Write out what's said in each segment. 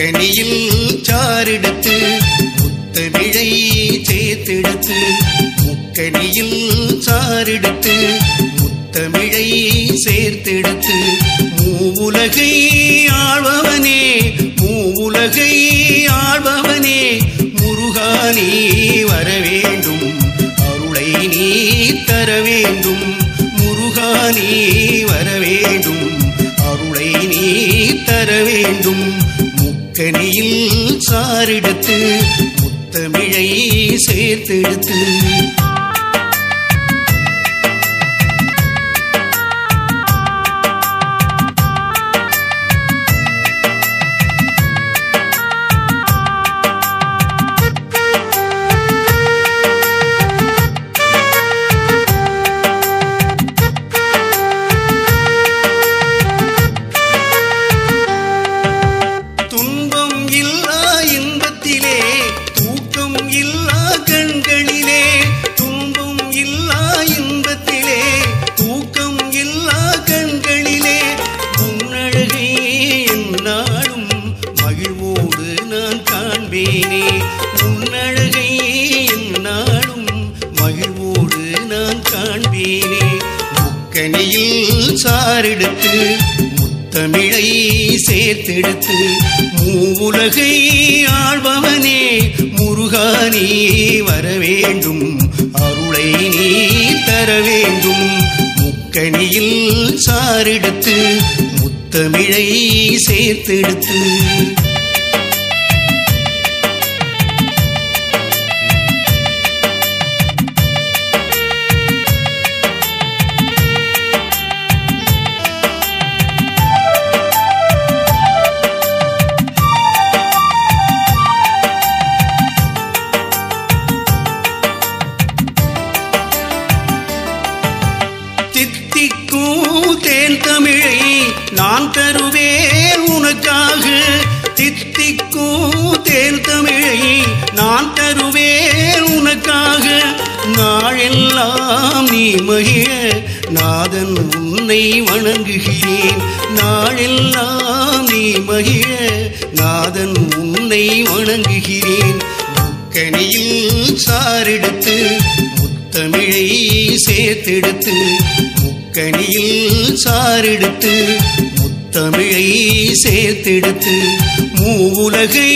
முக்கனியில் சாரெடுத்து முத்தமிழை சேர்த்தெடுத்து முக்கனியில் சாரெடுத்து முத்தமிழை சேர்த்தெடுத்து. மூவுலகை ஆழ்பவனே மூவுலகை ஆழ்பவனே முருகா நீ வர வேண்டும் அருளை நீ தர வேண்டும் முருகா நீ வர வேண்டும் அருளை நீ தர வேண்டும் முக்கனியில் சாரிடத்து முத்தமிழை சேர்த்தெடுத்து காண்பேனே உன்னழகை நாளும் மகிழ்வோடு நான் காண்பேனே. முக்கணியில் சாரெடுத்து முத்தமிழை சேர்த்தெடுத்து மூவுலகை ஆழ்பவனே முருகா நீ வர வேண்டும் அருளை நீ தர வேண்டும் முக்கணியில் சாரெடுத்து முத்தமிழை சேர்த்தெடுத்து. நான் தருவேன் உனக்காக தித்திக்கும் தேர் தமிழை. நான் தருவேன் உனக்காக நாளெல்லாம் நீ மகிழ. நாதன் உன்னை வணங்குகிறேன். நாளெல்லாம் நீ மகிழ. நாதன் உன்னை வணங்குகிறேன். முக்கணியில் சாரெடுத்து முத்தமிழை சேர்த்தெடுத்து கனியில் சாரெடுத்து முத்தமிழை சேர்த்தெடுத்து மூவுலகை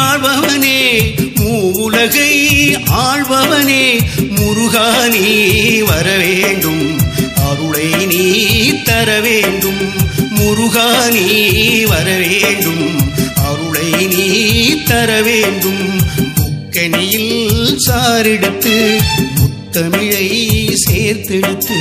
ஆழ்பவனே மூவுலகை ஆழ்பவனே முருகா நீ வர வேண்டும் அருளை நீ தர வேண்டும் முருகா நீ வர வேண்டும் அருளை நீ தர வேண்டும் முக்கனியில் சாரெடுத்து தமிழை சேர்த்தெடுத்து